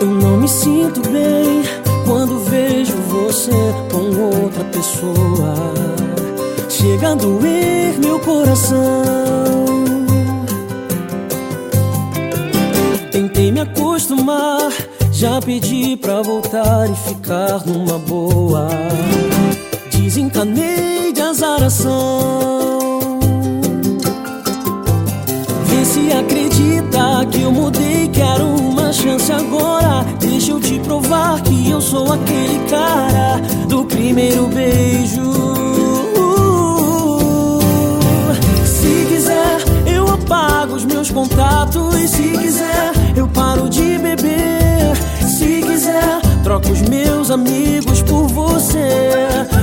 Eu não me sinto bem quando vejo você com outra pessoa. Chega a doer meu coração. Tentei me acostumar, já pedi pra voltar e ficar numa boa. Desencanei de azaração. Vê se acredita que eu mudei, contatos. E se quiser, eu paro de beber. Se quiser, troco os meus amigos por você,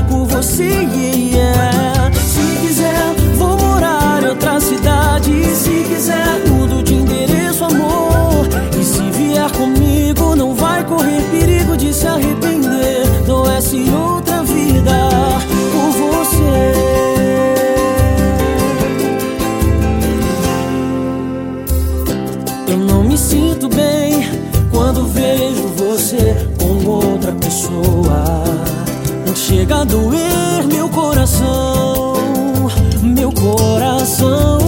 por você, yeah. Se quiser, vou morar em outra cidade. Se quiser, mudo de endereço, amor. E se vier comigo, não vai correr perigo de se arrepender. Não é se outra me sinto bem quando vejo você com outra pessoa. Chega a doer meu coração, meu coração.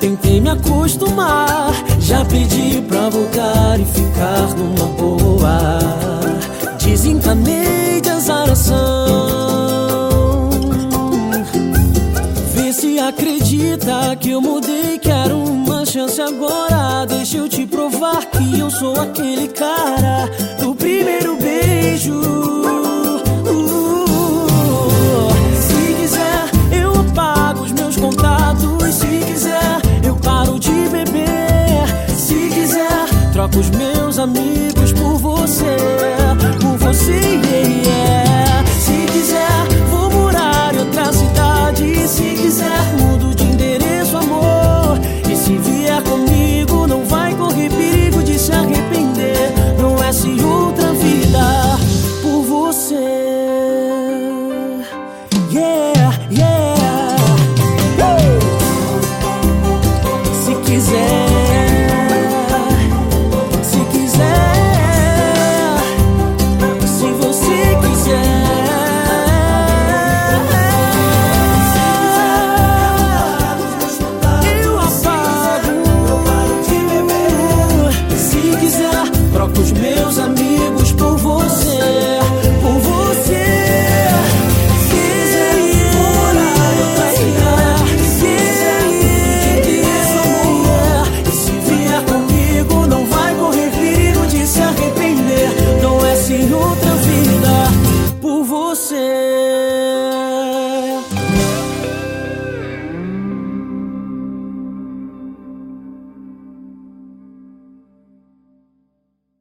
Tentei me acostumar, já pedi pra voltar e ficar numa boa. Desencanei de azaração. Vê se acredita que eu mudei, quero uma chance agora. Deixa eu te provar que eu sou aquele cara do primeiro beijo. Uh, se quiser, eu apago os meus contatos. Se quiser, eu paro de beber. Se quiser, troco os meus amigos sin.